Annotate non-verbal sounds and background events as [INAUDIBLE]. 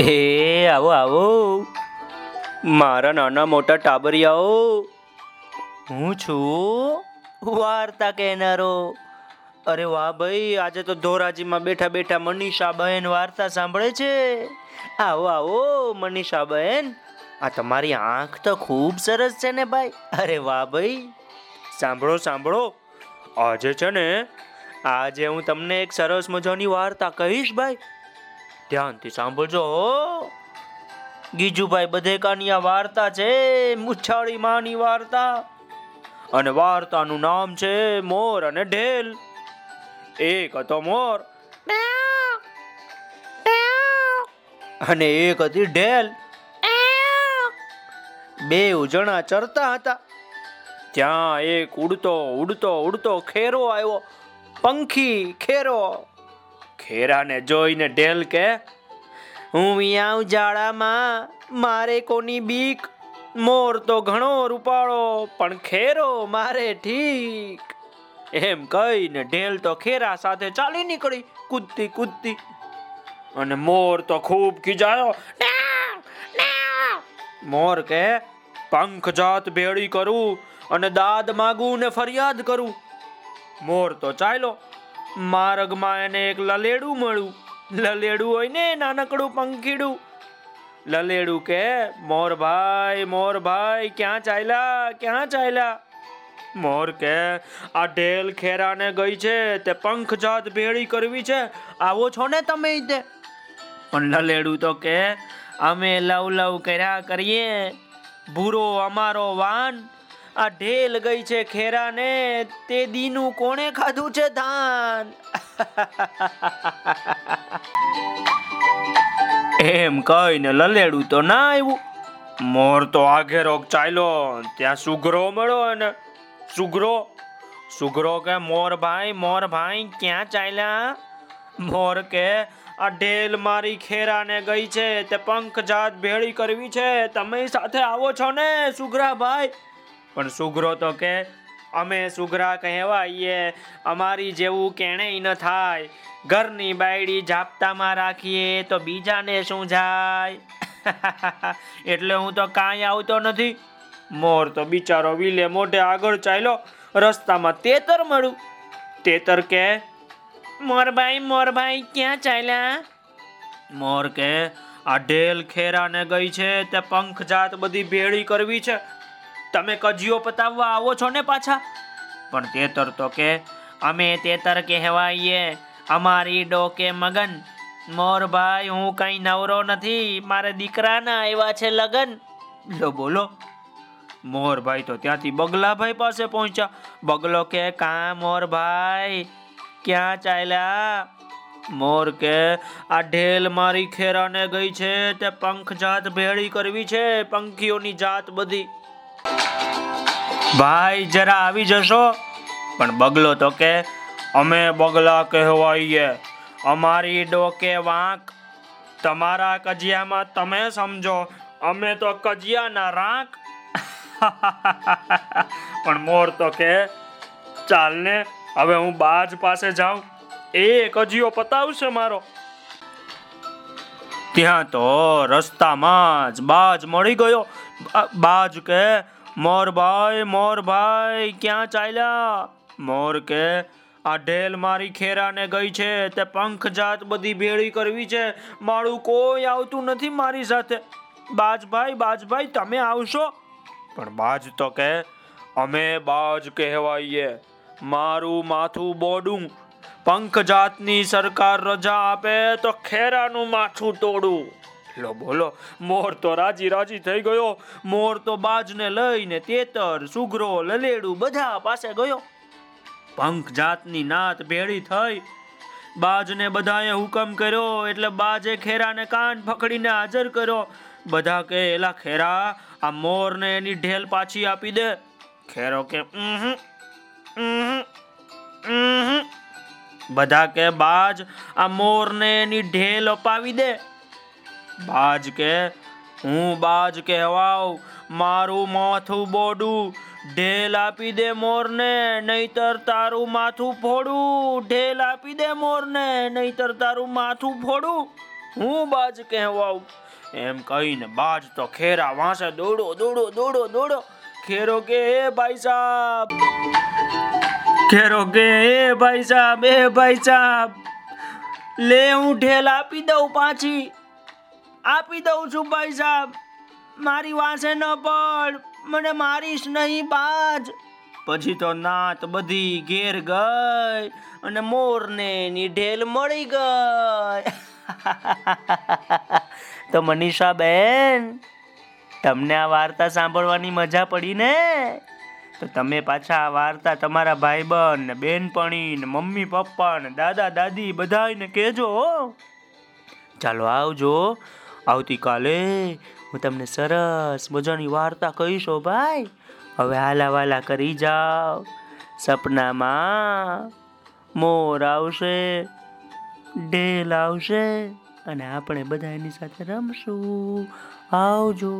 એ, આવો આવો. મારા નાના મોટા ટાબરિયાઓ. હું છું વાર્તા કહેનારો. અરે વાહ ભાઈ, આજે તો ધોરાજીમાં બેઠા બેઠા મનીષા બહેન વાર્તા સાંભળે છે. આવો આવો મનીષા બહેન આ તમારી આંખ તો ખૂબ સરસ છે ને ભાઈ. અરે વાહ ભાઈ. સાંભળો સાંભળો. આજે છે ને, આજે હું તમને એક સરસ મજાની વાર્તા કહીશ ભાઈ. ધ્યાનથી સાંભળજો ગીજુભાઈ બધેકાની આ વાર્તા છે, મુછાળી માની વાર્તા. અને વાર્તાનું નામ છે મોર અને ઢેલ. એક હતો મોર. અને એક હતી ઢેલ. બે જણા ચરતા હતા. ત્યાં એક ઉડતો ઉડતો ઉડતો ખેરો આવ્યો. પંખી ખેરો. ખેરાને જોઈને ઢેલ કે, હું અહીંયા જાડામાં મારે કોની બીક? મોર તો ઘણો રૂપાળો, પણ ખેરો મારે ઠીક. એમ કહીને ઢેલ તો ખેરા સાથે ચાલી નીકળી, કૂદતી કૂદતી. અને મોર તો ખૂબ ખીજાયો મોર કે, પંખ જાત ભેળી કરું અને દાદ માગું ને ફરિયાદ કરું. મોર તો ચાલ્યો માર્ગમાં એને એક લલેડું મળ્યું. લલેડું હોય ને નાનકડું પંખીડું. લલેડું કે, મોર ભાઈ મોર ભાઈ, ક્યાં ચાલ્યા ક્યાં ચાલ્યા? મોર કે, આ ઢેલ ખેરાને ગઈ છે, તે પંખ જાત ભેળી કરવી છે. આવો છો ને તમે તે પણ લલેડું તો કે, અમે લવ લવ કર્યા કરીએ. ભૂરો અમારો વાન આ ઢેલ ગઈ છે ખેરાને, તે દીનું કોણે ખાધું છે ધાન? એમ કહીને લલેડું તો ના આવ્યું મોર તો આઘેરોગ ચાલ્યો, ત્યાં સુગરો મળ્યો અને સુગરો સુગરો કે મોર ભાઈ મોર ભાઈ ક્યાં ચાલ્યા? મોર કે આ ઢેલ મારી ખેરાને ગઈ છે, તે પંખ જાત ભેળી કરવી છે, તમે સાથે આવો છો ને સુગરા ભાઈ? પણ સુગ્રો તો કે, અમે સુગ્રા કહેવાઈએ, અમારી જેવું કેણેય ન થાય. ઘરની બાયડી જાપતામાં રાખીએ તો બીજાને શું જાય? [LAUGHS] એટલે હું તો કાંઈ આવતો નથી. મોર તો બિચારો વિલે મોઢે આગળ ચાલ્યો, રસ્તામાં તેતર મળ્યું. તેતર કે મોરભાઈ મોરભાઈ ક્યાં ચાલ્યા? મોર કે, આ ઢેલ ખેરાને ગઈ છે, તે પંખ જાત બધી ભેળી કરવી છે. તમે કજિયો પતાવવા આવો છો ને પાછા? પણ તેતર તો કે, અમે તેતર કહેવાઈએ, અમારી ડોકે મગન. મોર ભાઈ, હું કઈ નવરો નથી, મારે દીકરાના આવ્યા છે લગન. લો બોલો. મોરભાઈ તો ત્યાંથી બગલાભાઈ પાસે પહોંચ્યા. બગલો કે, કા મોરભાઈ ક્યાં ચાલ્યા? મોર કે, આ ઢેલ મારી ખેરાને ગઈ છે, તે પંખ જાત ભેળી કરવી છે, પંખીઓની જાત બધી. ભાઈ, જરા આવી જશો? પણ બગલો તો કે અમે બગલા કહેવાઈએ. અમારી ડોકે વાંક તમારા કજિયામાં તમે સમજો. અમે તો કજિયાના રાંક. [LAUGHS] પણ મોર તો કે ચાલને હવે હું બાજ પાસે જાઉં. એ કજિયો પતાવશે મારો. ત્યાં તો રસ્તામાં જ બાજ મળી ગયો. બાજ કે મોરભાઈ મોરભાઈ મોર ભાઈ, ક્યાં ચાલ્યા? મોર કે, આ ઢેલ મારી ખેરાને ગઈ છે. તે પંખ જાત બધી ભેળી કરવી છે. મારું કોઈ આવતું નથી મારી સાથે. બાજભાઈ બાજભાઈ તમે આવશો? પણ બાજ તો કે, અમે બાજ કહેવાઈએ. મારું માથું બોડું પંખ જાતની સરકાર રજા આપે તો ખેરાનું માથું તોડું. લો બોલો મોર તો રાજી રાજી થઈ ગયો. મોર તો બાજને લઈને તેતર સુગરો લલેડું બધા પાસે ગયો. પંખ જાતની નાત ભેળી થઈ. બાજને બધાએ હુકમ કર્યો એટલે બાજે ખેરાને કાન પકડીને હાજર કર્યો. બધા કે એલા ખેરા આ મોરને એની ઢેલ પાછી આપી દે. ખેરો કે "ઉહું, ઉહું, ઉહું." બધા કે, બાજ, આ મોરને એની ઢેલ અપાવી દે. બાજ કે, હું બાજ કહેવાવ મારું માથું બોડું, ઢેલ આપી દે મોરને, નહીતર તારું માથું ફોડું, ઢેલ આપી દે મોરને, નહીતર તારું માથું ફોડું. હું બાજ કહેવાઉં. એમ કહીને બાજ તો ખેરા વાંસે દોડો દોડો દોડો દોડો. ખેરો કે, હે ભાઈ સાહેબ ખેરો કે એ ભાઈ સાહેબ એ ભાઈ સાહેબ લે, હું ઢેલ આપી દઉં પાછી. આપી દઉં છું ભાઈ સાહેબ મારી વાસે ન પડ, મને મારીશ નહીં બાજ. પછી તો નાત બધી ઘેર ગઈ, અને મોરને ની ઢેલ મળી ગઈ. [LAUGHS] તો મનીષા બેન તમને આ વાર્તા સાંભળવાની મજા પડી ને? તો તમે પાછા આ વાર્તા તમારા ભાઈબંધ ને બેનપણી ને મમ્મી, પપ્પા ને દાદા, દાદી બધાને કહેજો. ચાલો આવજો. આવતીકાલે હું તમને સરસ મજાની વાર્તા કહીશો ભાઈ. હવે હાલા વાલા કરી જાઓ. સપનામાં મોર આવશે ઢેલ આવશે, અને આપણે બધા એની સાથે રમશું. આવજો.